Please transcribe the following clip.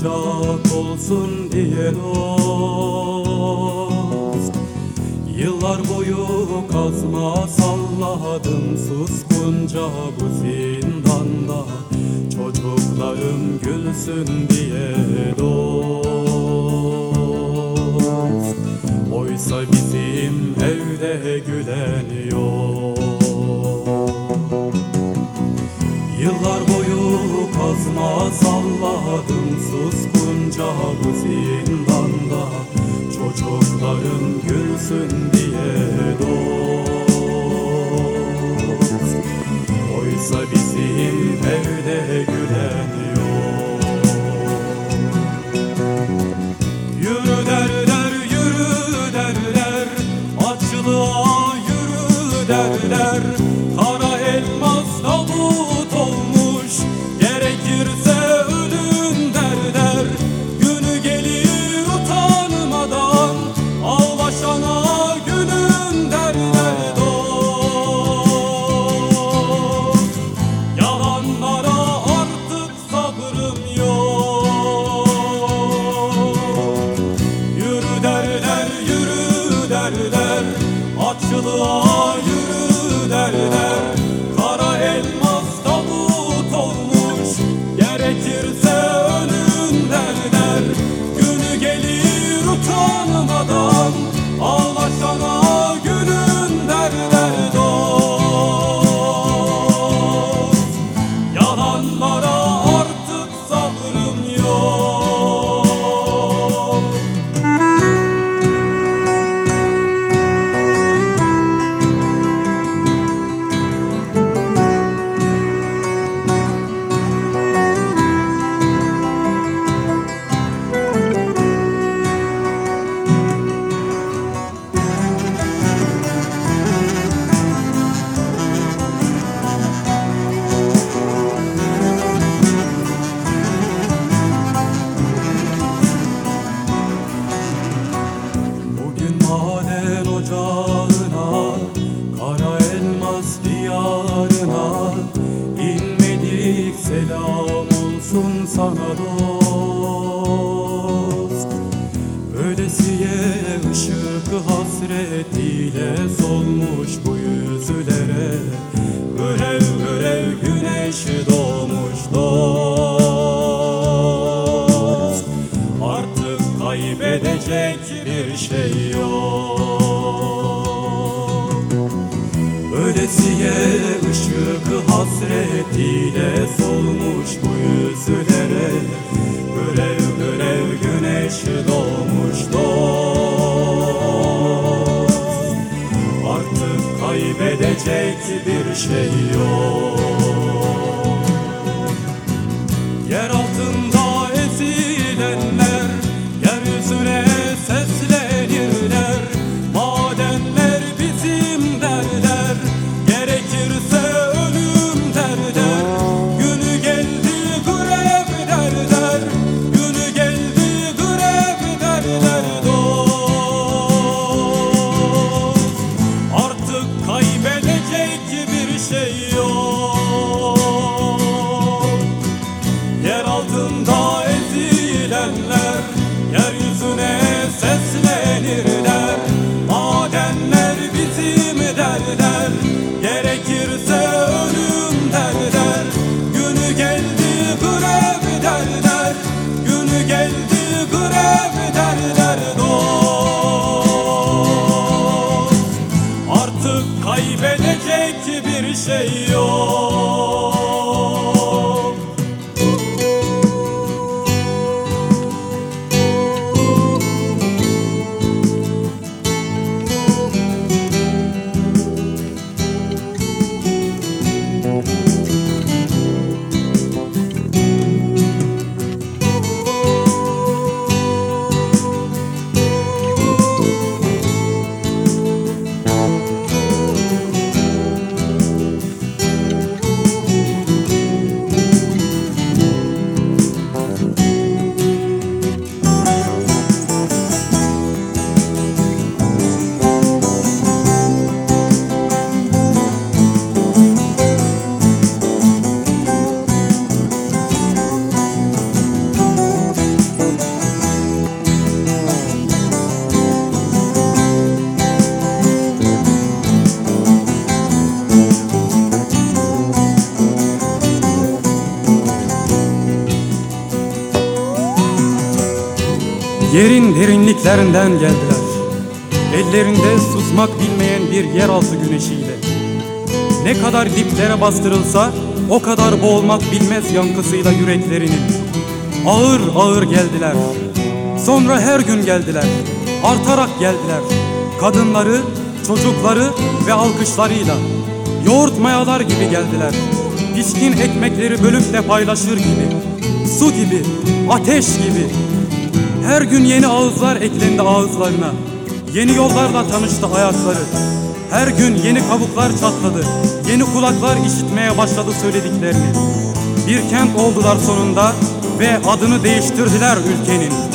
oyuncak olsun diye dost Yıllar boyu kazma salladım suskunca bu zindanda. Çocuklarım gülsün diye dost. Oysa bizim evde gülen boyu kazma salladım suskunca bu zindanda. Çocuklarım gülsün diye dost Oysa bizim sana dost Öylesiye ışık hasretiyle solmuş bu yüzlere. Görev görev güneş doğmuş dost. Artık kaybedecek bir şey yok. Yer altında ezilenler Yeryüzüne seslenirler. Madenler bizim derler bitimi der der Gerekirse ölüm der der Günü geldi grev der der Günü geldi grev der der Dost? Artık kaybedecek bir şey Yerin derinliklerinden geldiler. Ellerinde susmak bilmeyen bir yeraltı güneşiyle. Ne kadar diplere bastırılsa o kadar boğulmak bilmez yankısıyla yüreklerinin. Ağır ağır geldiler. Sonra her gün geldiler. Artarak geldiler. Kadınları, çocukları ve alkışlarıyla. Yoğurt mayalar gibi geldiler. Pişkin ekmekleri bölüp de paylaşır gibi. Su gibi, ateş gibi. Her gün yeni ağızlar eklendi ağızlarına. Yeni yollarla tanıştı hayatları. Her gün yeni kabuklar çatladı. Yeni kulaklar işitmeye başladı söylediklerini. Bir kent oldular sonunda ve adını değiştirdiler ülkenin.